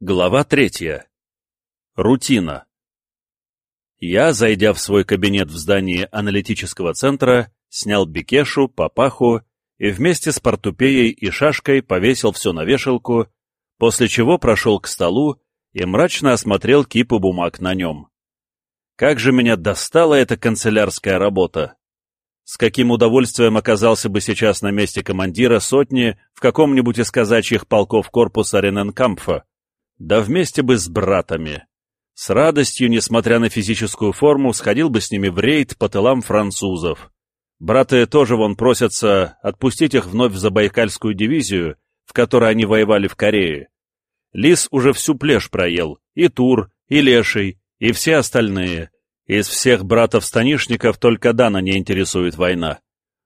Глава третья. Рутина. Я, зайдя в свой кабинет в здании аналитического центра, снял бикешу, папаху и вместе с портупеей и шашкой повесил все на вешалку, после чего прошел к столу и мрачно осмотрел кипы бумаг на нем. Как же меня достала эта канцелярская работа! С каким удовольствием оказался бы сейчас на месте командира сотни в каком-нибудь из казачьих полков корпуса Рененкампфа, да вместе бы с братами. С радостью, несмотря на физическую форму, сходил бы с ними в рейд по тылам французов. Браты тоже вон просятся отпустить их вновь в Забайкальскую дивизию, в которой они воевали в Корее. Лис уже всю плешь проел, и Тур, и Леший, и все остальные. Из всех братов-станишников только Дана не интересует война.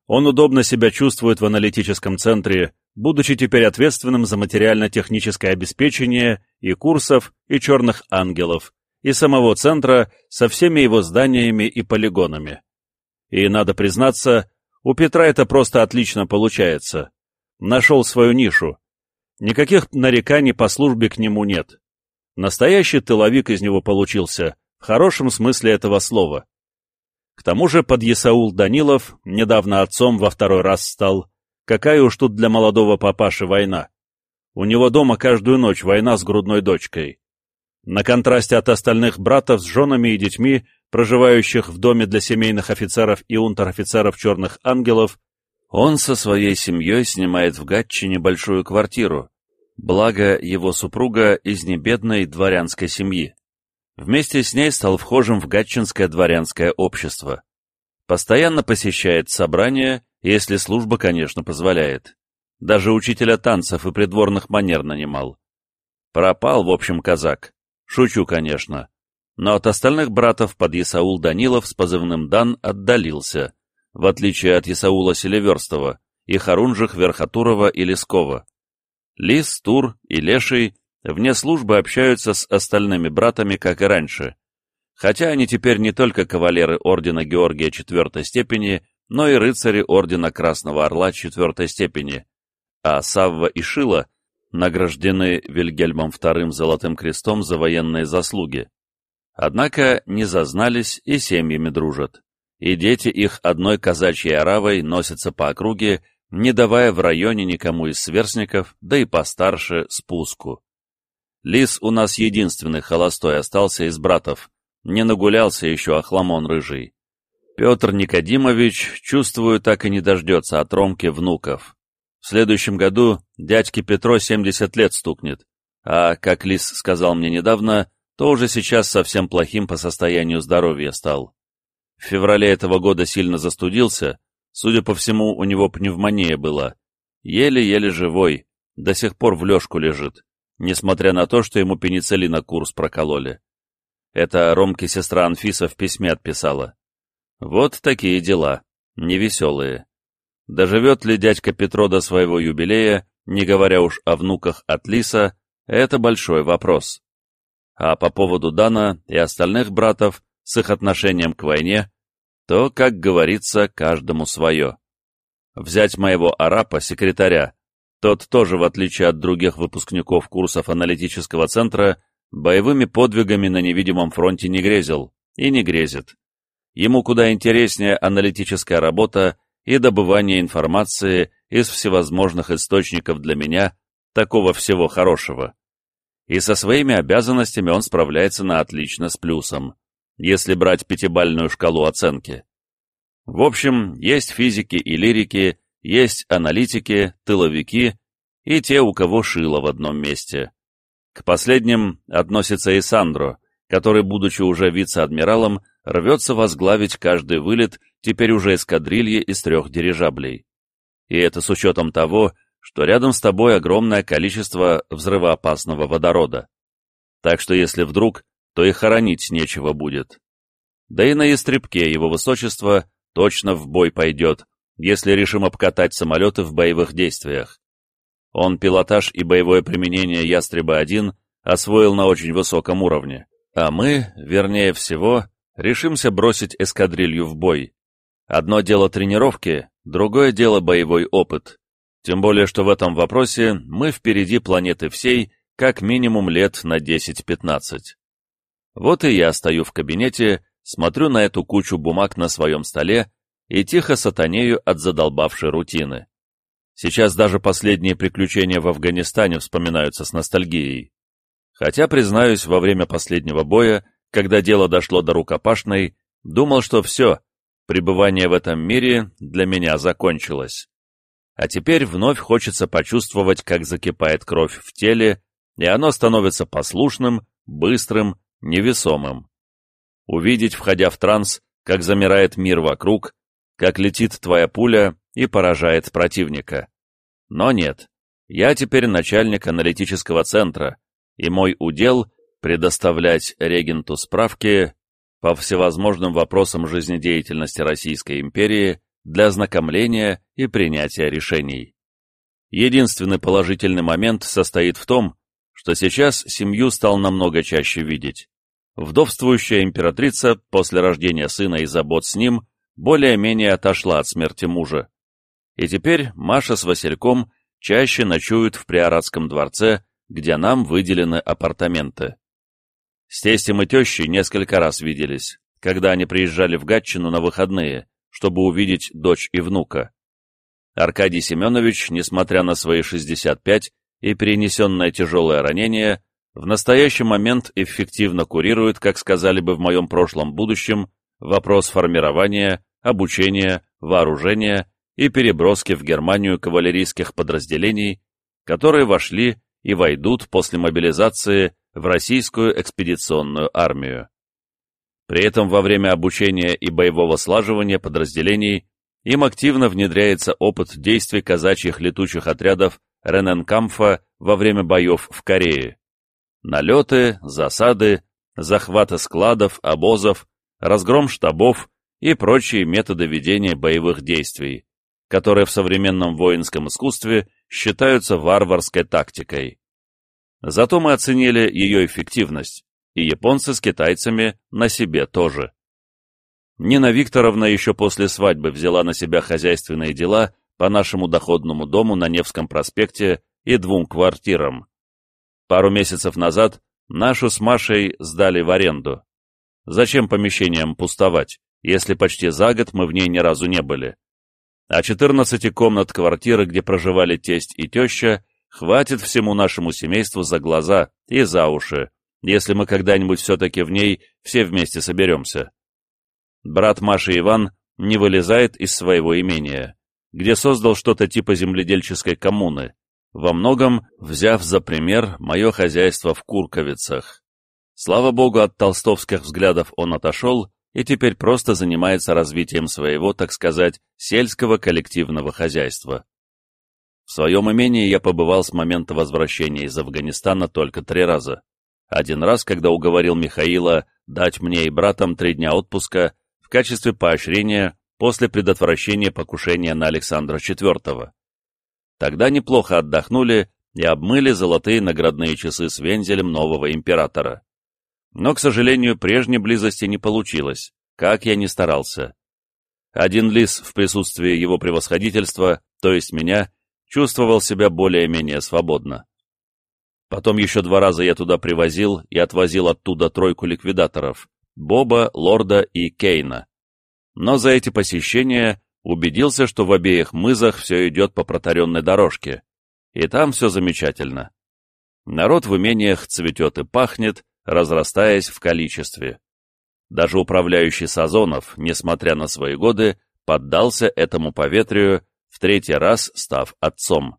Он удобно себя чувствует в аналитическом центре, будучи теперь ответственным за материально-техническое обеспечение и курсов, и черных ангелов, и самого центра со всеми его зданиями и полигонами. И, надо признаться, у Петра это просто отлично получается. Нашел свою нишу. Никаких нареканий по службе к нему нет. Настоящий тыловик из него получился, в хорошем смысле этого слова. К тому же подъясаул Данилов недавно отцом во второй раз стал, Какая уж тут для молодого папаши война. У него дома каждую ночь война с грудной дочкой. На контрасте от остальных братов с женами и детьми, проживающих в доме для семейных офицеров и унтер-офицеров «Черных ангелов», он со своей семьей снимает в Гатчине большую квартиру, благо его супруга из небедной дворянской семьи. Вместе с ней стал вхожим в гатчинское дворянское общество. Постоянно посещает собрания если служба, конечно, позволяет. Даже учителя танцев и придворных манер нанимал. Пропал, в общем, казак. Шучу, конечно. Но от остальных братов под Исаул Данилов с позывным «Дан» отдалился, в отличие от Исаула Селиверстова и Харунжих Верхотурова и Лескова. Лис, Тур и Леший вне службы общаются с остальными братами, как и раньше. Хотя они теперь не только кавалеры ордена Георгия IV степени, но и рыцари Ордена Красного Орла четвертой степени, а Савва и Шила награждены Вильгельмом II Золотым Крестом за военные заслуги. Однако не зазнались и семьями дружат, и дети их одной казачьей оравой носятся по округе, не давая в районе никому из сверстников, да и постарше, спуску. Лис у нас единственный холостой остался из братов, не нагулялся еще охламон рыжий. Петр Никодимович, чувствую, так и не дождется от Ромки внуков. В следующем году дядьке Петро 70 лет стукнет, а, как Лис сказал мне недавно, то уже сейчас совсем плохим по состоянию здоровья стал. В феврале этого года сильно застудился, судя по всему, у него пневмония была. Еле-еле живой, до сих пор в лёжку лежит, несмотря на то, что ему пенициллина курс прокололи. Это Ромке сестра Анфиса в письме отписала. Вот такие дела, невеселые. Доживет ли дядька Петро до своего юбилея, не говоря уж о внуках от Лиса, это большой вопрос. А по поводу Дана и остальных братов с их отношением к войне, то, как говорится, каждому свое. Взять моего арапа, секретаря, тот тоже, в отличие от других выпускников курсов аналитического центра, боевыми подвигами на невидимом фронте не грезил и не грезит. Ему куда интереснее аналитическая работа и добывание информации из всевозможных источников для меня, такого всего хорошего. И со своими обязанностями он справляется на отлично с плюсом, если брать пятибальную шкалу оценки. В общем, есть физики и лирики, есть аналитики, тыловики и те, у кого шило в одном месте. К последним относится и Сандро, который, будучи уже вице-адмиралом, рвется возглавить каждый вылет теперь уже эскадрильи из трех дирижаблей. И это с учетом того, что рядом с тобой огромное количество взрывоопасного водорода. Так что если вдруг, то и хоронить нечего будет. Да и на истребке его высочество точно в бой пойдет, если решим обкатать самолеты в боевых действиях. Он пилотаж и боевое применение «Ястреба-1» освоил на очень высоком уровне, а мы, вернее всего, решимся бросить эскадрилью в бой. Одно дело тренировки, другое дело боевой опыт. Тем более, что в этом вопросе мы впереди планеты всей, как минимум лет на 10-15. Вот и я стою в кабинете, смотрю на эту кучу бумаг на своем столе и тихо сатанею от задолбавшей рутины. Сейчас даже последние приключения в Афганистане вспоминаются с ностальгией. Хотя, признаюсь, во время последнего боя, когда дело дошло до рукопашной, думал, что все, пребывание в этом мире для меня закончилось. А теперь вновь хочется почувствовать, как закипает кровь в теле, и оно становится послушным, быстрым, невесомым. Увидеть, входя в транс, как замирает мир вокруг, как летит твоя пуля и поражает противника. Но нет, я теперь начальник аналитического центра, и мой удел — предоставлять регенту справки по всевозможным вопросам жизнедеятельности Российской империи для ознакомления и принятия решений. Единственный положительный момент состоит в том, что сейчас семью стал намного чаще видеть. Вдовствующая императрица после рождения сына и забот с ним более-менее отошла от смерти мужа. И теперь Маша с Васильком чаще ночуют в Приоратском дворце, где нам выделены апартаменты. С тестем и тещей несколько раз виделись, когда они приезжали в Гатчину на выходные, чтобы увидеть дочь и внука. Аркадий Семенович, несмотря на свои 65 и перенесенное тяжелое ранение, в настоящий момент эффективно курирует, как сказали бы в моем прошлом будущем, вопрос формирования, обучения, вооружения и переброски в Германию кавалерийских подразделений, которые вошли и войдут после мобилизации в российскую экспедиционную армию. При этом во время обучения и боевого слаживания подразделений им активно внедряется опыт действий казачьих летучих отрядов Рененкамфа во время боев в Корее. Налеты, засады, захваты складов, обозов, разгром штабов и прочие методы ведения боевых действий, которые в современном воинском искусстве считаются варварской тактикой. Зато мы оценили ее эффективность, и японцы с китайцами на себе тоже. Нина Викторовна еще после свадьбы взяла на себя хозяйственные дела по нашему доходному дому на Невском проспекте и двум квартирам. Пару месяцев назад нашу с Машей сдали в аренду. Зачем помещениям пустовать, если почти за год мы в ней ни разу не были? А 14 комнат квартиры, где проживали тесть и теща, хватит всему нашему семейству за глаза и за уши, если мы когда-нибудь все-таки в ней все вместе соберемся. Брат Маши Иван не вылезает из своего имения, где создал что-то типа земледельческой коммуны, во многом взяв за пример мое хозяйство в Курковицах. Слава богу, от толстовских взглядов он отошел и теперь просто занимается развитием своего, так сказать, сельского коллективного хозяйства. В своем имении я побывал с момента возвращения из Афганистана только три раза. Один раз, когда уговорил Михаила дать мне и братам три дня отпуска в качестве поощрения после предотвращения покушения на Александра IV. Тогда неплохо отдохнули и обмыли золотые наградные часы с вензелем нового императора. Но, к сожалению, прежней близости не получилось, как я ни старался. Один лис в присутствии его превосходительства, то есть меня, чувствовал себя более-менее свободно. Потом еще два раза я туда привозил и отвозил оттуда тройку ликвидаторов — Боба, Лорда и Кейна. Но за эти посещения убедился, что в обеих мызах все идет по протаренной дорожке, и там все замечательно. Народ в имениях цветет и пахнет, разрастаясь в количестве. Даже управляющий Сазонов, несмотря на свои годы, поддался этому поветрию, в третий раз став отцом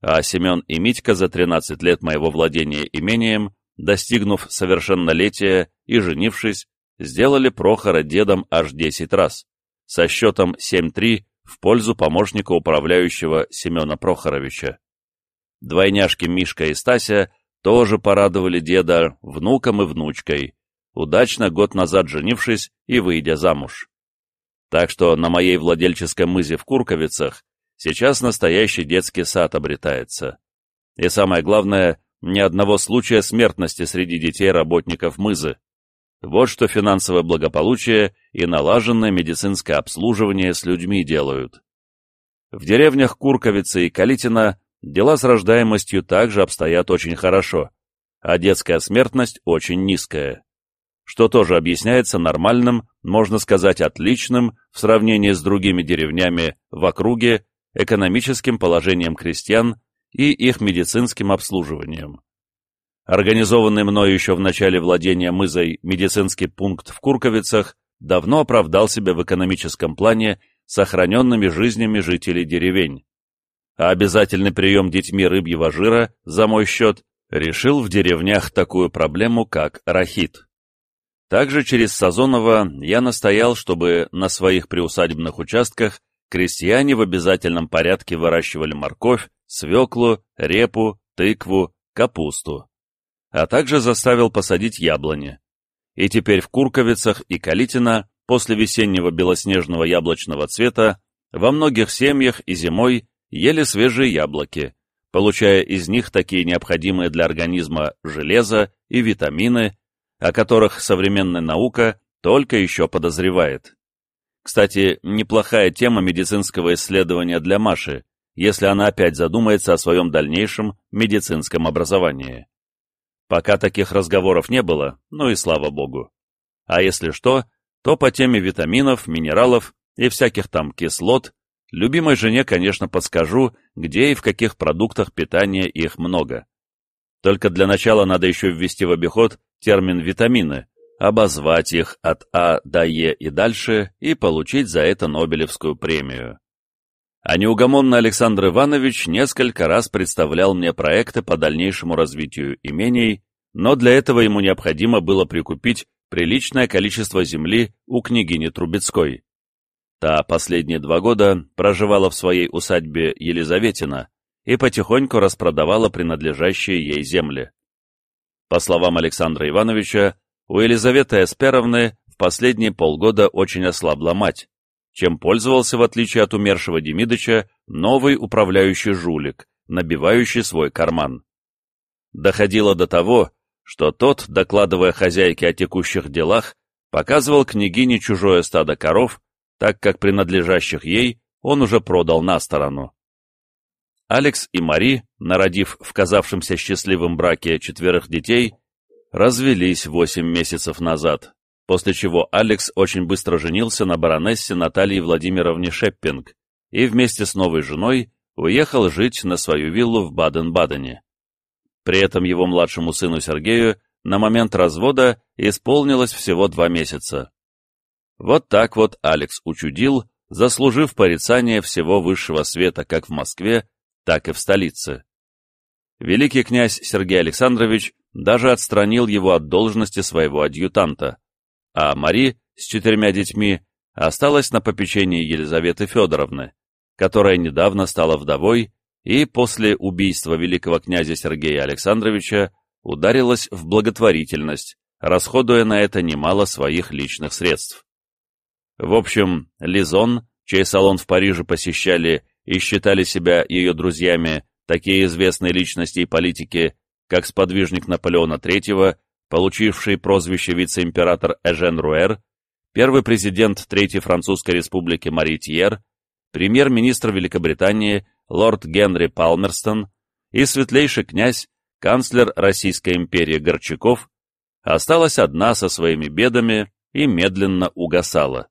а Семен и Митька за 13 лет моего владения имением, достигнув совершеннолетия и женившись, сделали Прохора дедом аж 10 раз, со счетом 7-3 в пользу помощника управляющего Семена Прохоровича. Двойняшки Мишка и Стася тоже порадовали деда внуком и внучкой, удачно год назад женившись и выйдя замуж. Так что на моей владельческой мызе в Курковицах Сейчас настоящий детский сад обретается. И самое главное, ни одного случая смертности среди детей работников мызы. Вот что финансовое благополучие и налаженное медицинское обслуживание с людьми делают. В деревнях Курковицы и Калитина дела с рождаемостью также обстоят очень хорошо, а детская смертность очень низкая, что тоже объясняется нормальным, можно сказать отличным, в сравнении с другими деревнями в округе, экономическим положением крестьян и их медицинским обслуживанием. Организованный мною еще в начале владения мызой медицинский пункт в Курковицах давно оправдал себя в экономическом плане сохраненными жизнями жителей деревень. А обязательный прием детьми рыбьего жира, за мой счет, решил в деревнях такую проблему, как рахит. Также через Сазонова я настоял, чтобы на своих приусадебных участках крестьяне в обязательном порядке выращивали морковь, свеклу, репу, тыкву, капусту. А также заставил посадить яблони. И теперь в Курковицах и Калитино после весеннего белоснежного яблочного цвета во многих семьях и зимой ели свежие яблоки, получая из них такие необходимые для организма железо и витамины, о которых современная наука только еще подозревает. Кстати, неплохая тема медицинского исследования для Маши, если она опять задумается о своем дальнейшем медицинском образовании. Пока таких разговоров не было, ну и слава богу. А если что, то по теме витаминов, минералов и всяких там кислот, любимой жене, конечно, подскажу, где и в каких продуктах питания их много. Только для начала надо еще ввести в обиход термин «витамины», обозвать их от А до Е и дальше и получить за это Нобелевскую премию. А неугомонный Александр Иванович несколько раз представлял мне проекты по дальнейшему развитию имений, но для этого ему необходимо было прикупить приличное количество земли у княгини Трубецкой. Та последние два года проживала в своей усадьбе Елизаветина и потихоньку распродавала принадлежащие ей земли. По словам Александра Ивановича, у Елизаветы Эсперовны в последние полгода очень ослабла мать, чем пользовался, в отличие от умершего Демидыча, новый управляющий жулик, набивающий свой карман. Доходило до того, что тот, докладывая хозяйке о текущих делах, показывал княгине чужое стадо коров, так как принадлежащих ей он уже продал на сторону. Алекс и Мари, народив в казавшемся счастливом браке четверых детей, развелись восемь месяцев назад, после чего Алекс очень быстро женился на баронессе Наталье Владимировне Шеппинг и вместе с новой женой уехал жить на свою виллу в Баден-Бадене. При этом его младшему сыну Сергею на момент развода исполнилось всего два месяца. Вот так вот Алекс учудил, заслужив порицание всего высшего света как в Москве, так и в столице. Великий князь Сергей Александрович даже отстранил его от должности своего адъютанта, а Мари с четырьмя детьми осталась на попечении Елизаветы Федоровны, которая недавно стала вдовой и после убийства великого князя Сергея Александровича ударилась в благотворительность, расходуя на это немало своих личных средств. В общем, Лизон, чей салон в Париже посещали и считали себя ее друзьями такие известные личности и политики, как сподвижник Наполеона III, получивший прозвище вице-император Эжен Руэр, первый президент Третьей Французской Республики Мари Тьер, премьер-министр Великобритании лорд Генри Палмерстон и светлейший князь, канцлер Российской империи Горчаков, осталась одна со своими бедами и медленно угасала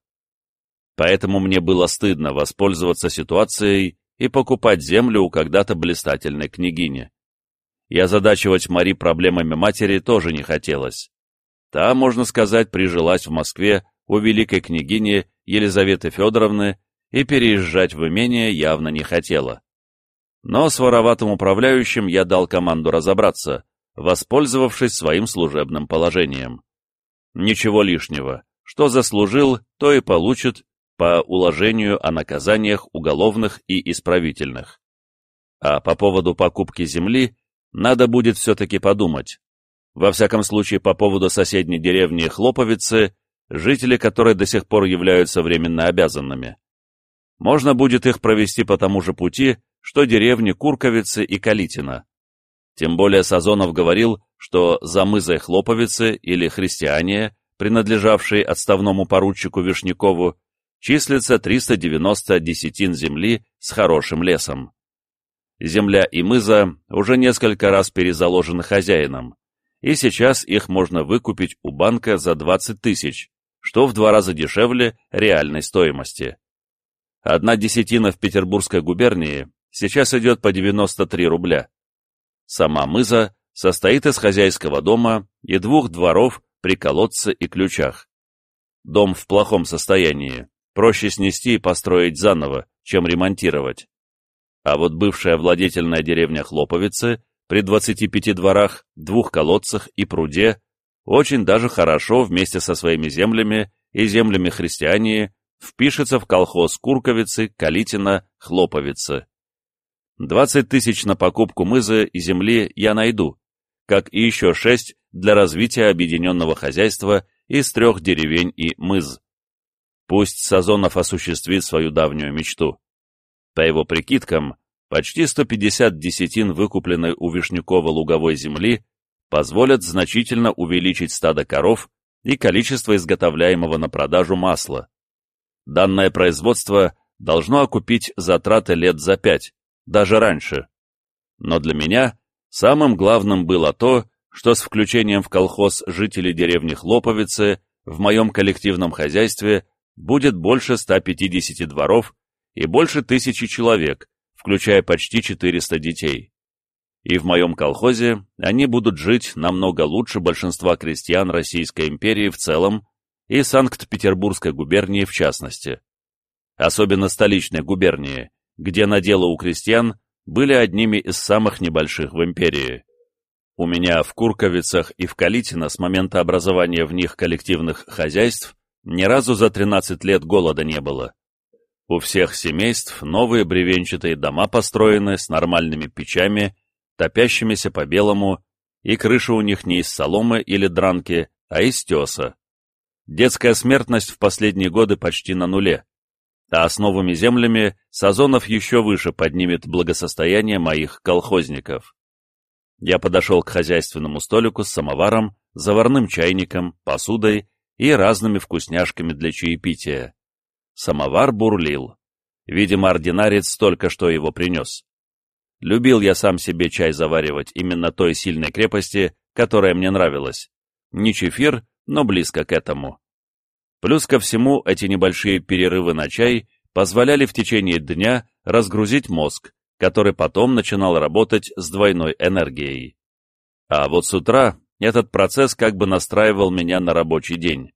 поэтому мне было стыдно воспользоваться ситуацией и покупать землю у когда-то блистательной княгини. И озадачивать Мари проблемами матери тоже не хотелось. Та, можно сказать, прижилась в Москве у великой княгини Елизаветы Федоровны и переезжать в имение явно не хотела. Но с вороватым управляющим я дал команду разобраться, воспользовавшись своим служебным положением. Ничего лишнего. Что заслужил, то и получит, по уложению о наказаниях уголовных и исправительных. А по поводу покупки земли надо будет все-таки подумать. Во всяком случае, по поводу соседней деревни Хлоповицы, жители которой до сих пор являются временно обязанными. Можно будет их провести по тому же пути, что деревни Курковицы и Калитина. Тем более Сазонов говорил, что за мызой Хлоповицы или Христиане, принадлежавшие отставному поручику Вишнякову, числится 390 десятин земли с хорошим лесом. Земля и мыза уже несколько раз перезаложены хозяином, и сейчас их можно выкупить у банка за 20 тысяч, что в два раза дешевле реальной стоимости. Одна десятина в Петербургской губернии сейчас идет по 93 рубля. Сама мыза состоит из хозяйского дома и двух дворов при колодце и ключах. Дом в плохом состоянии, проще снести и построить заново, чем ремонтировать. А вот бывшая владетельная деревня Хлоповицы при 25 дворах, двух колодцах и пруде очень даже хорошо вместе со своими землями и землями христиане впишется в колхоз Курковицы, Калитина, Хлоповицы. 20 тысяч на покупку мызы и земли я найду, как и еще шесть для развития объединенного хозяйства из трех деревень и мыз. Пусть Сазонов осуществит свою давнюю мечту. По его прикидкам, почти 150 десятин выкупленной у Вишнякова луговой земли позволят значительно увеличить стадо коров и количество изготовляемого на продажу масла. Данное производство должно окупить затраты лет за пять, даже раньше. Но для меня самым главным было то, что с включением в колхоз жителей деревни Хлоповицы в моем коллективном хозяйстве будет больше 150 дворов и больше тысячи человек, включая почти 400 детей. И в моем колхозе они будут жить намного лучше большинства крестьян Российской империи в целом и Санкт-Петербургской губернии в частности. Особенно столичной губернии, где наделы у крестьян были одними из самых небольших в империи. У меня в Курковицах и в Калитино с момента образования в них коллективных хозяйств ни разу за 13 лет голода не было. У всех семейств новые бревенчатые дома построены с нормальными печами, топящимися по-белому, и крыша у них не из соломы или дранки, а из теса. Детская смертность в последние годы почти на нуле, а с новыми землями Сазонов еще выше поднимет благосостояние моих колхозников. Я подошел к хозяйственному столику с самоваром, заварным чайником, посудой и разными вкусняшками для чаепития. Самовар бурлил. Видимо, ординарец только что его принес. Любил я сам себе чай заваривать именно той сильной крепости, которая мне нравилась. Не чефир, но близко к этому. Плюс ко всему, эти небольшие перерывы на чай позволяли в течение дня разгрузить мозг, который потом начинал работать с двойной энергией. А вот с утра этот процесс как бы настраивал меня на рабочий день.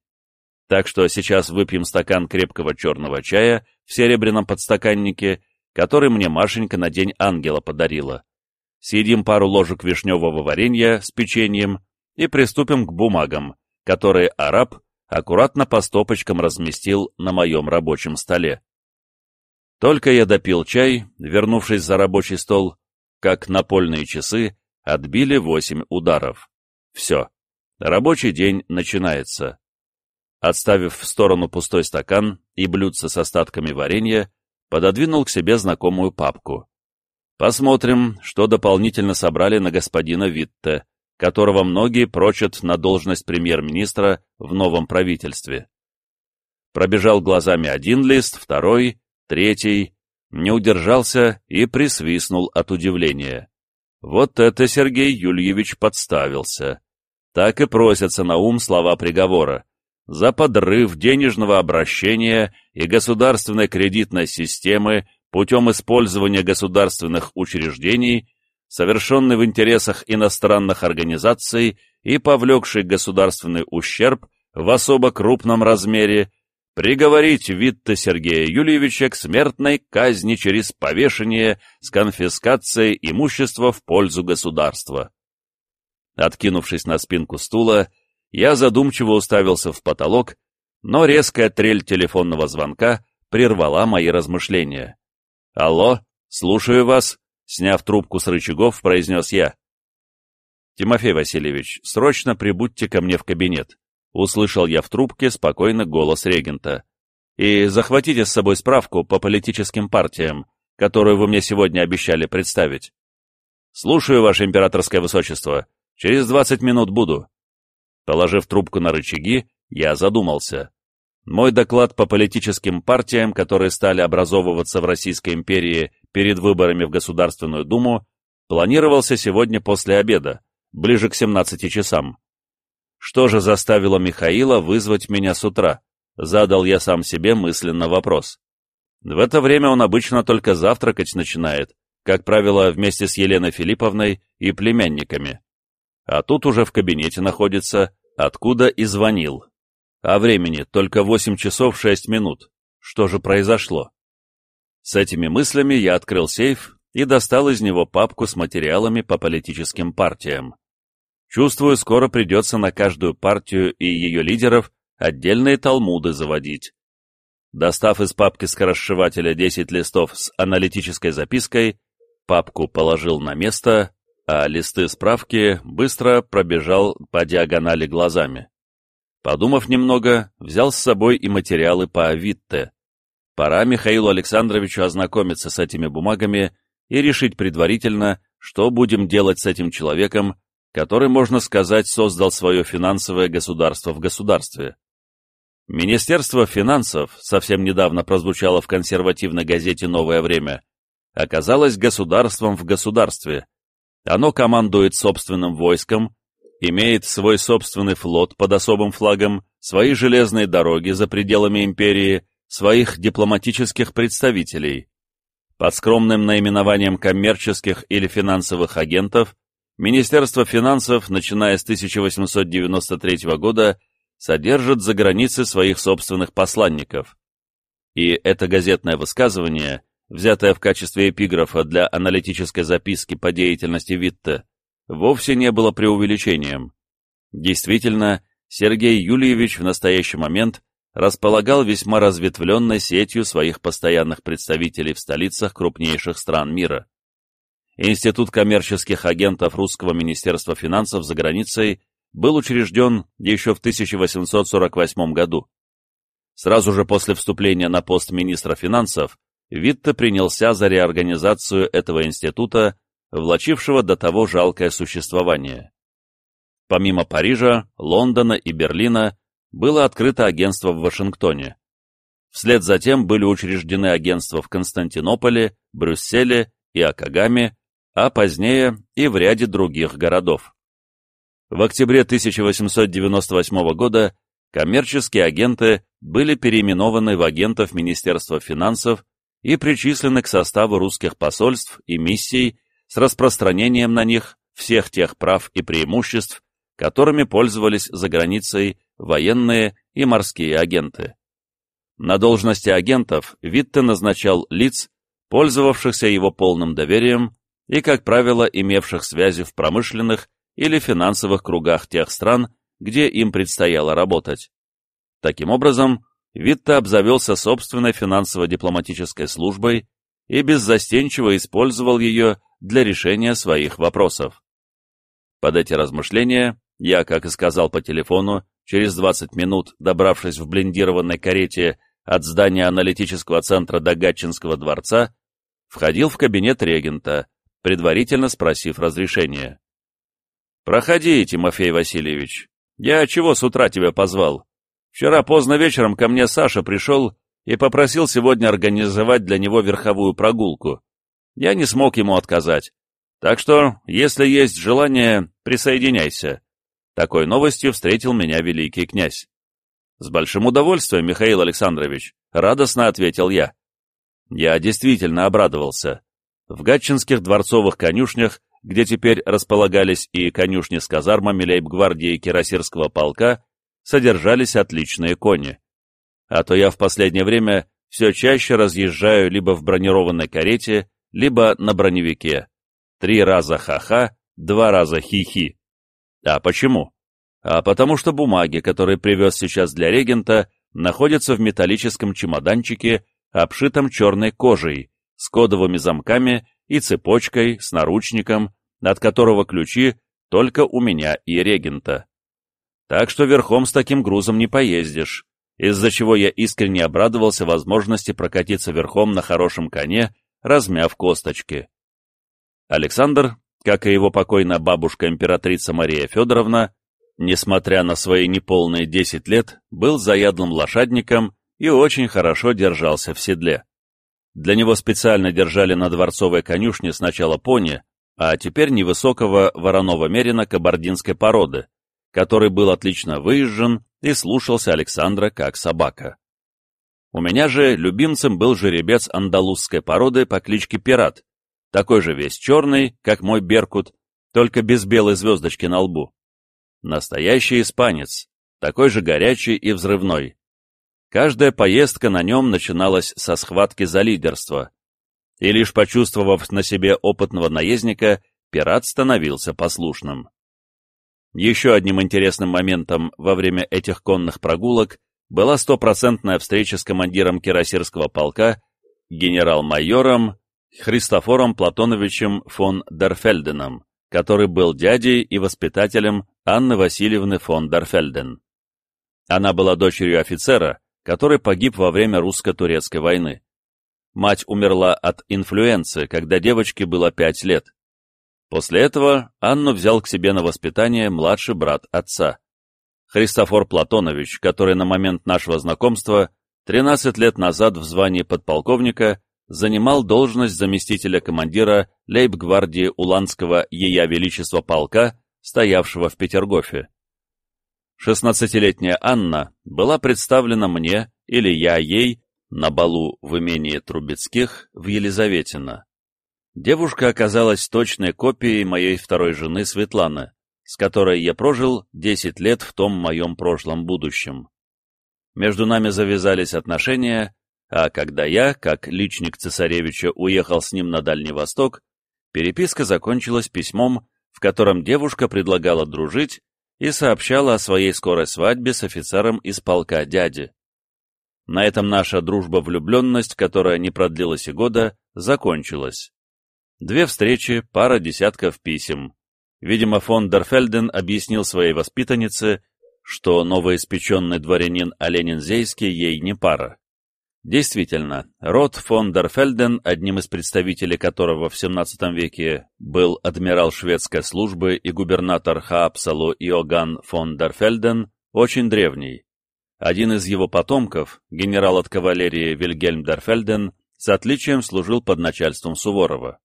Так что сейчас выпьем стакан крепкого черного чая в серебряном подстаканнике, который мне Машенька на День Ангела подарила. Съедим пару ложек вишневого варенья с печеньем и приступим к бумагам, которые араб аккуратно по стопочкам разместил на моем рабочем столе. Только я допил чай, вернувшись за рабочий стол, как напольные часы отбили восемь ударов. Все, рабочий день начинается. Отставив в сторону пустой стакан и блюдце с остатками варенья, пододвинул к себе знакомую папку. Посмотрим, что дополнительно собрали на господина Витте, которого многие прочат на должность премьер-министра в новом правительстве. Пробежал глазами один лист, второй, третий, не удержался и присвистнул от удивления. Вот это Сергей Юльевич подставился. Так и просятся на ум слова приговора. За подрыв денежного обращения и государственной кредитной системы путем использования государственных учреждений совершенный в интересах иностранных организаций и повлекший государственный ущерб в особо крупном размере, приговорить Витта Сергея Юльевича к смертной казни через повешение с конфискацией имущества в пользу государства. Откинувшись на спинку стула, я задумчиво уставился в потолок, но резкая трель телефонного звонка прервала мои размышления. «Алло, слушаю вас», Сняв трубку с рычагов, произнес я. «Тимофей Васильевич, срочно прибудьте ко мне в кабинет», — услышал я в трубке спокойно голос регента. «И захватите с собой справку по политическим партиям, которую вы мне сегодня обещали представить». «Слушаю, Ваше Императорское Высочество. Через двадцать минут буду». Положив трубку на рычаги, я задумался. Мой доклад по политическим партиям, которые стали образовываться в Российской империи перед выборами в Государственную Думу планировался сегодня после обеда, ближе к 17 часам. Что же заставило Михаила вызвать меня с утра? Задал я сам себе мысленно вопрос. В это время он обычно только завтракать начинает, как правило, вместе с Еленой Филипповной и племянниками. А тут уже в кабинете находится, откуда и звонил. А времени только 8 часов 6 минут. Что же произошло? С этими мыслями я открыл сейф и достал из него папку с материалами по политическим партиям. Чувствую, скоро придется на каждую партию и ее лидеров отдельные талмуды заводить. Достав из папки скоросшивателя 10 листов с аналитической запиской, папку положил на место, а листы справки быстро пробежал по диагонали глазами. Подумав немного, взял с собой и материалы по Авитте. Пора Михаилу Александровичу ознакомиться с этими бумагами и решить предварительно, что будем делать с этим человеком, который, можно сказать, создал свое финансовое государство в государстве. Министерство финансов, совсем недавно прозвучало в консервативной газете «Новое время», оказалось государством в государстве. Оно командует собственным войском, имеет свой собственный флот под особым флагом, свои железные дороги за пределами империи, своих дипломатических представителей. Под скромным наименованием коммерческих или финансовых агентов Министерство финансов, начиная с 1893 года, содержит за границей своих собственных посланников. И это газетное высказывание, взятое в качестве эпиграфа для аналитической записки по деятельности Витте, вовсе не было преувеличением. Действительно, Сергей Юльевич в настоящий момент располагал весьма разветвленной сетью своих постоянных представителей в столицах крупнейших стран мира. Институт коммерческих агентов Русского Министерства финансов за границей был учрежден еще в 1848 году. Сразу же после вступления на пост министра финансов Витте принялся за реорганизацию этого института, влачившего до того жалкое существование. Помимо Парижа, Лондона и Берлина было открыто агентство в Вашингтоне. Вслед за тем были учреждены агентства в Константинополе, Брюсселе и Акагаме, а позднее и в ряде других городов. В октябре 1898 года коммерческие агенты были переименованы в агентов Министерства финансов и причислены к составу русских посольств и миссий с распространением на них всех тех прав и преимуществ, которыми пользовались за границей военные и морские агенты. На должности агентов Витте назначал лиц, пользовавшихся его полным доверием и, как правило, имевших связи в промышленных или финансовых кругах тех стран, где им предстояло работать. Таким образом, Витте обзавелся собственной финансово-дипломатической службой и беззастенчиво использовал ее для решения своих вопросов. Под эти размышления я, как и сказал по телефону, через 20 минут, добравшись в блиндированной карете от здания аналитического центра до Гатчинского дворца, входил в кабинет регента, предварительно спросив разрешения. «Проходи, Тимофей Васильевич. Я чего с утра тебя позвал? Вчера поздно вечером ко мне Саша пришел и попросил сегодня организовать для него верховую прогулку. Я не смог ему отказать. Так что, если есть желание, присоединяйся». Такой новостью встретил меня великий князь. «С большим удовольствием, Михаил Александрович», — радостно ответил я. Я действительно обрадовался. В гатчинских дворцовых конюшнях где теперь располагались и конюшни с казармами лейб-гвардии Кирасирского полка, содержались отличные кони. А то я в последнее время все чаще разъезжаю либо в бронированной карете, либо на броневике. Три раза ха-ха, два раза хи-хи. А почему? А потому что бумаги, которые привез сейчас для регента, находятся в металлическом чемоданчике, обшитом черной кожей, с кодовыми замками и цепочкой с наручником, от которого ключи только у меня и регента. Так что верхом с таким грузом не поездишь, из-за чего я искренне обрадовался возможности прокатиться верхом на хорошем коне, размяв косточки. Александр, как и его покойная бабушка императрица Мария Федоровна, несмотря на свои неполные десять лет, был заядлым лошадником и очень хорошо держался в седле. Для него специально держали на дворцовой конюшне сначала пони, а теперь невысокого вороного мерина кабардинской породы, который был отлично выезжен и слушался Александра как собака. У меня же любимцем был жеребец андалузской породы по кличке Пират, такой же весь черный, как мой Беркут, только без белой звездочки на лбу. Настоящий испанец, такой же горячий и взрывной. Каждая поездка на нем начиналась со схватки за лидерство, и лишь почувствовав на себе опытного наездника, пират становился послушным. Еще одним интересным моментом во время этих конных прогулок была стопроцентная встреча с командиром кирасирского полка, генерал-майором Христофором Платоновичем фон Дерфельденом, который был дядей и воспитателем Анны Васильевны фон Дерфельден. Она была дочерью офицера, который погиб во время русско-турецкой войны. Мать умерла от инфлюенции, когда девочке было пять лет. После этого Анну взял к себе на воспитание младший брат отца. Христофор Платонович, который на момент нашего знакомства 13 лет назад в звании подполковника занимал должность заместителя командира лейб-гвардии Уланского Ея Величества полка, стоявшего в Петергофе. Шестнадцатилетняя Анна была представлена мне, или я ей, на балу в имении Трубецких в Елизаветино. Девушка оказалась точной копией моей второй жены Светланы, с которой я прожил 10 лет в том моем прошлом будущем. Между нами завязались отношения, а когда я, как личник цесаревича, уехал с ним на Дальний Восток, переписка закончилась письмом, в котором девушка предлагала дружить и сообщала о своей скорой свадьбе с офицером из полка дяди. На этом наша дружба-влюбленность, которая не продлилась и года, закончилась. Две встречи, пара десятков писем. Видимо, фон Дерфельден объяснил своей воспитаннице, что новоиспеченный дворянин Оленинзейский ей не пара. Действительно, род фон Дерфельден, одним из представителей которого в XVII веке был адмирал шведской службы и губернатор Хаапсалу Иоганн фон Дерфельден, очень древний. Один из его потомков, генерал от кавалерии Вильгельм Дерфельден, с отличием служил под начальством Суворова.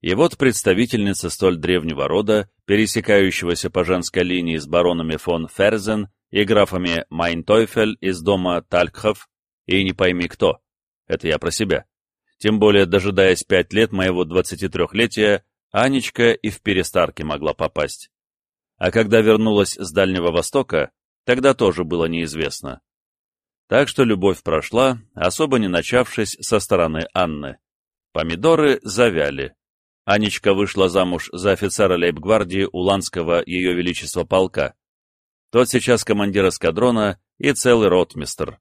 И вот представительница столь древнего рода, пересекающегося по женской линии с баронами фон Ферзен и графами Майнтойфель из дома Талькхов, и не пойми кто. Это я про себя. Тем более, дожидаясь пять лет моего 23-летия, Анечка и в перестарке могла попасть. А когда вернулась с Дальнего Востока, тогда тоже было неизвестно. Так что любовь прошла, особо не начавшись со стороны Анны. Помидоры завяли. Анечка вышла замуж за офицера лейб-гвардии Уланского Ее Величества полка. Тот сейчас командир эскадрона и целый ротмистр.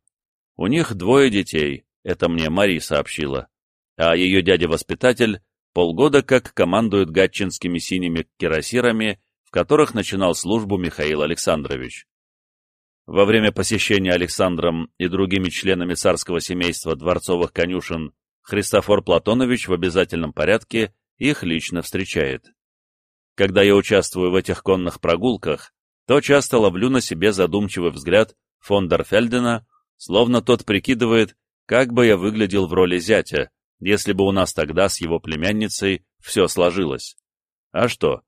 У них двое детей, это мне Мари сообщила. А ее дядя-воспитатель полгода как командует гатчинскими синими кирасирами, в которых начинал службу Михаил Александрович. Во время посещения Александром и другими членами царского семейства дворцовых конюшен Христофор Платонович в обязательном порядке их лично встречает. Когда я участвую в этих конных прогулках, то часто ловлю на себе задумчивый взгляд фон дер Фельдена, словно тот прикидывает, как бы я выглядел в роли зятя, если бы у нас тогда с его племянницей все сложилось. А что?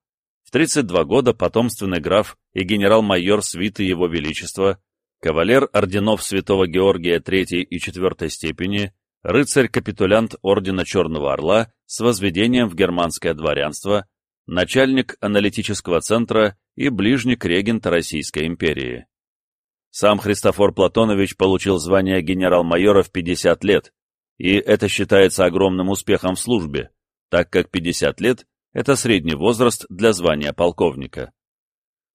В 32 года потомственный граф и генерал-майор свиты его величества, кавалер орденов святого Георгия III и IV степени, рыцарь-капитулянт ордена Черного Орла с возведением в германское дворянство, начальник аналитического центра и ближник регента Российской империи. Сам Христофор Платонович получил звание генерал-майора в 50 лет, и это считается огромным успехом в службе, так как 50 лет – это средний возраст для звания полковника.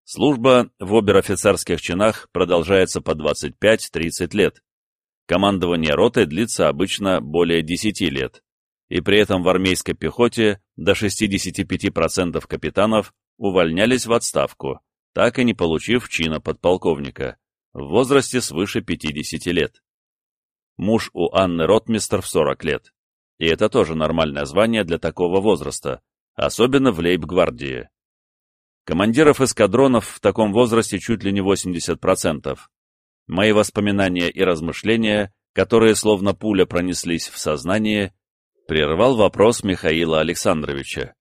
Служба в обер-офицерских чинах продолжается по 25-30 лет. Командование ротой длится обычно более 10 лет, и при этом в армейской пехоте до 65% капитанов увольнялись в отставку, так и не получив чина подполковника, в возрасте свыше 50 лет. Муж у Анны Ротмистер в 40 лет, и это тоже нормальное звание для такого возраста, особенно в лейб-гвардии. Командиров эскадронов в таком возрасте чуть ли не 80%. Мои воспоминания и размышления которые словно пуля пронеслись в сознание, прервал вопрос Михаила Александровича.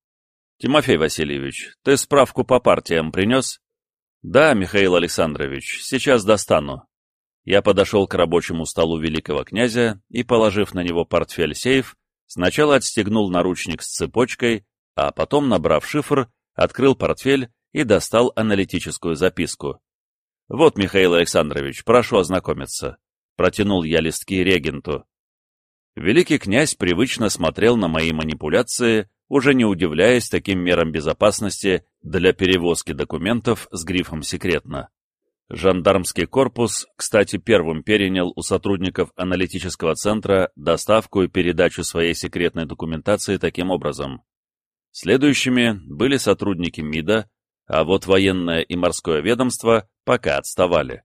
«Тимофей Васильевич, ты справку по партиям принес?» «Да, Михаил Александрович, сейчас достану». Я подошел к рабочему столу великого князя и, положив на него портфель-сейф, сначала отстегнул наручник с цепочкой, а потом, набрав шифр, открыл портфель и достал аналитическую записку. «Вот, Михаил Александрович, прошу ознакомиться». Протянул я листки регенту. Великий князь привычно смотрел на мои манипуляции, уже не удивляясь таким мерам безопасности для перевозки документов с грифом «секретно». Жандармский корпус, кстати, первым перенял у сотрудников аналитического центра доставку и передачу своей секретной документации таким образом. Следующими были сотрудники МИДа, а вот военное и морское ведомство пока отставали.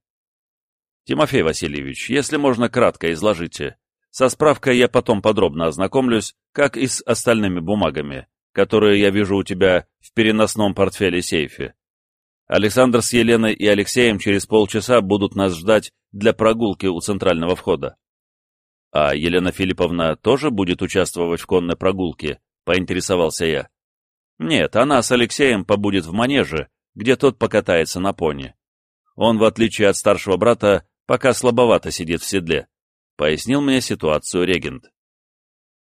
Тимофей Васильевич, если можно кратко изложите. Со справкой я потом подробно ознакомлюсь, как и с остальными бумагами, которые я вижу у тебя в переносном портфеле-сейфе. Александр с Еленой и Алексеем через полчаса будут нас ждать для прогулки у центрального входа. А Елена Филипповна тоже будет участвовать в конной прогулке, поинтересовался я. Нет, она с Алексеем побудет в манеже, где тот покатается на пони. Он, в отличие от старшего брата, пока слабовато сидит в седле, пояснил мне ситуацию регент.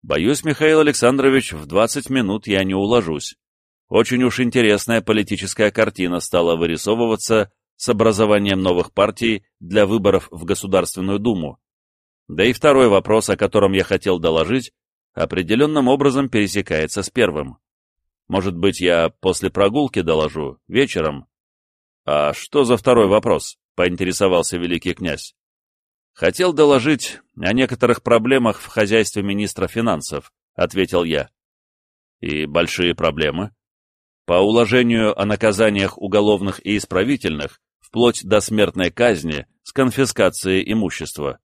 Боюсь, Михаил Александрович, в 20 минут я не уложусь. Очень уж интересная политическая картина стала вырисовываться с образованием новых партий для выборов в Государственную Думу. Да и второй вопрос, о котором я хотел доложить, определенным образом пересекается с первым. Может быть, я после прогулки доложу, вечером? А что за второй вопрос? — поинтересовался великий князь. «Хотел доложить о некоторых проблемах в хозяйстве министра финансов», — ответил я. «И большие проблемы?» «По уложению о наказаниях уголовных и исправительных, вплоть до смертной казни с конфискацией имущества».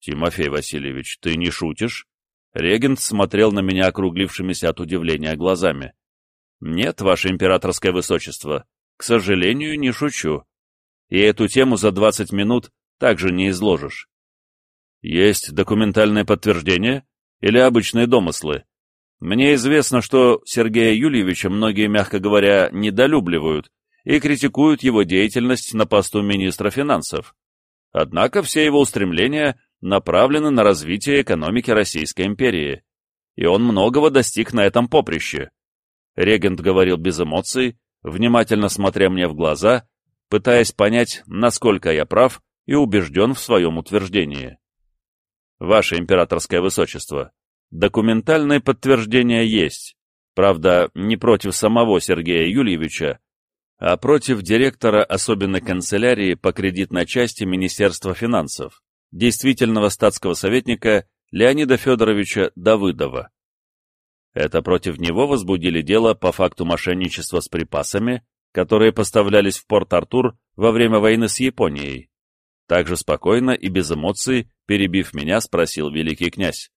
«Тимофей Васильевич, ты не шутишь?» Регент смотрел на меня округлившимися от удивления глазами. «Нет, ваше императорское высочество, к сожалению, не шучу и эту тему за 20 минут также не изложишь. Есть документальное подтверждение или обычные домыслы? Мне известно, что Сергея Юльевича многие, мягко говоря, недолюбливают и критикуют его деятельность на посту министра финансов. Однако все его устремления направлены на развитие экономики Российской империи, и он многого достиг на этом поприще. Регент говорил без эмоций, внимательно смотря мне в глаза пытаясь понять, насколько я прав и убежден в своем утверждении. Ваше императорское высочество, документальные подтверждения есть, правда, не против самого Сергея Юльевича, а против директора особенной канцелярии по кредитной части Министерства финансов, действительного статского советника Леонида Федоровича Давыдова. Это против него возбудили дело по факту мошенничества с припасами которые поставлялись в Порт-Артур во время войны с Японией. Также спокойно и без эмоций, перебив меня, спросил великий князь.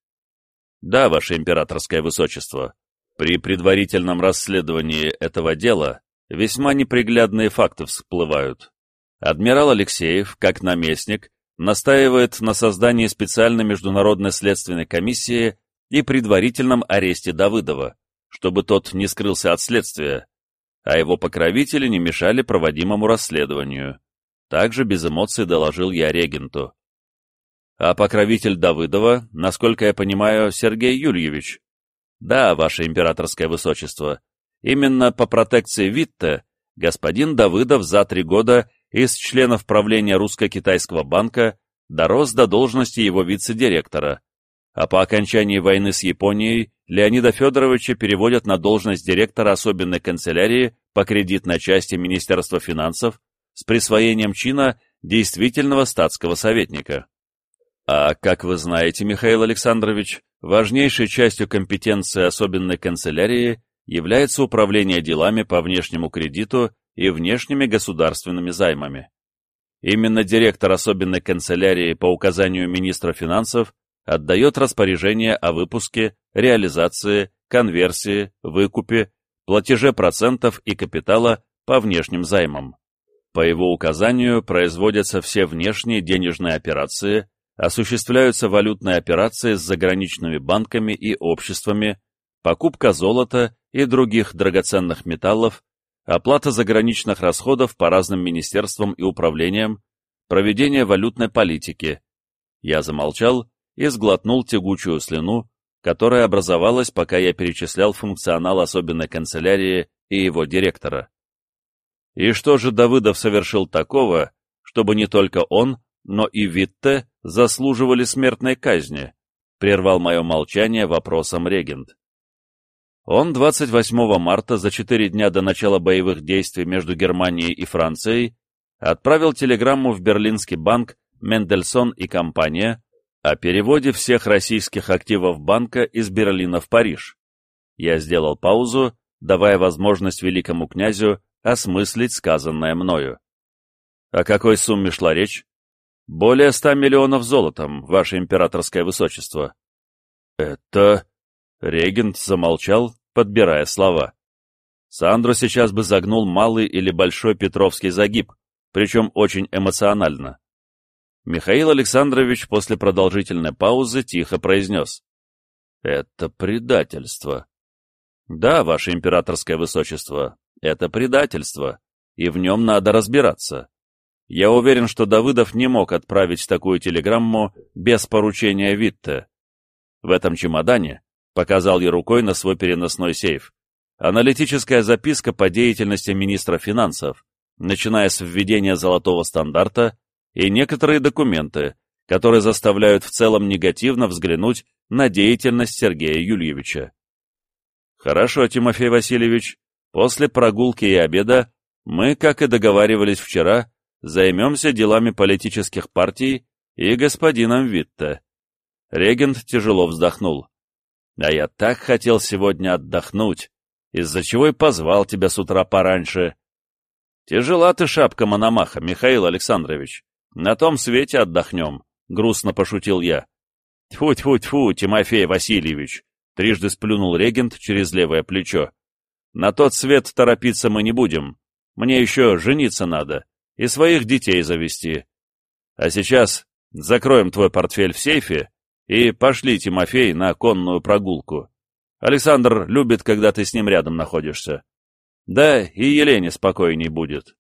«Да, ваше императорское высочество, при предварительном расследовании этого дела весьма неприглядные факты всплывают. Адмирал Алексеев, как наместник, настаивает на создании специальной международной следственной комиссии и предварительном аресте Давыдова, чтобы тот не скрылся от следствия, а его покровители не мешали проводимому расследованию. Также без эмоций доложил я регенту. А покровитель Давыдова, насколько я понимаю, Сергей Юльевич. Да, ваше императорское высочество. Именно по протекции Витте господин Давыдов за три года из членов правления Русско-Китайского банка дорос до должности его вице-директора, а по окончании войны с Японией Леонида Федоровича переводят на должность директора особенной канцелярии по кредитной части Министерства финансов с присвоением чина действительного статского советника. А, как вы знаете, Михаил Александрович, важнейшей частью компетенции особенной канцелярии является управление делами по внешнему кредиту и внешними государственными займами. Именно директор особенной канцелярии по указанию министра финансов отдает распоряжение о выпуске, реализации, конверсии, выкупе, платеже процентов и капитала по внешним займам. По его указанию производятся все внешние денежные операции, осуществляются валютные операции с заграничными банками и обществами, покупка золота и других драгоценных металлов, оплата заграничных расходов по разным министерствам и управлениям, проведение валютной политики. Я замолчал и сглотнул тягучую слюну, которая образовалась, пока я перечислял функционал особенной канцелярии и его директора. И что же Давыдов совершил такого, чтобы не только он, но и Витте заслуживали смертной казни, прервал мое молчание вопросом регент. Он 28 марта, за четыре дня до начала боевых действий между Германией и Францией, отправил телеграмму в Берлинский банк Мендельсон и компания о переводе всех российских активов банка из Берлина в Париж. Я сделал паузу, давая возможность великому князю осмыслить сказанное мною. О какой сумме шла речь? Более ста миллионов золотом, ваше императорское высочество. Это... Регент замолчал, подбирая слова. Сандро сейчас бы загнул малый или большой Петровский загиб, причем очень эмоционально. Михаил Александрович после продолжительной паузы тихо произнес. «Это предательство». «Да, ваше императорское высочество, это предательство, и в нем надо разбираться. Я уверен, что Давыдов не мог отправить такую телеграмму без поручения Витте. В этом чемодане, показал я рукой на свой переносной сейф, аналитическая записка по деятельности министра финансов, начиная с введения золотого стандарта и некоторые документы, которые заставляют в целом негативно взглянуть на деятельность Сергея Юльевича. Хорошо, Тимофей Васильевич, после прогулки и обеда мы, как и договаривались вчера, займемся делами политических партий и господином Витте. Регент тяжело вздохнул. А я так хотел сегодня отдохнуть, из-за чего и позвал тебя с утра пораньше. Тяжела ты шапка Мономаха, Михаил Александрович. На том свете отдохнем, — грустно пошутил я. Тьфу-тьфу-тьфу, Тимофей Васильевич, — трижды сплюнул регент через левое плечо. На тот свет торопиться мы не будем. Мне еще жениться надо и своих детей завести. А сейчас закроем твой портфель в сейфе и пошли, Тимофей, на конную прогулку. Александр любит, когда ты с ним рядом находишься. Да, и Елене спокойней будет.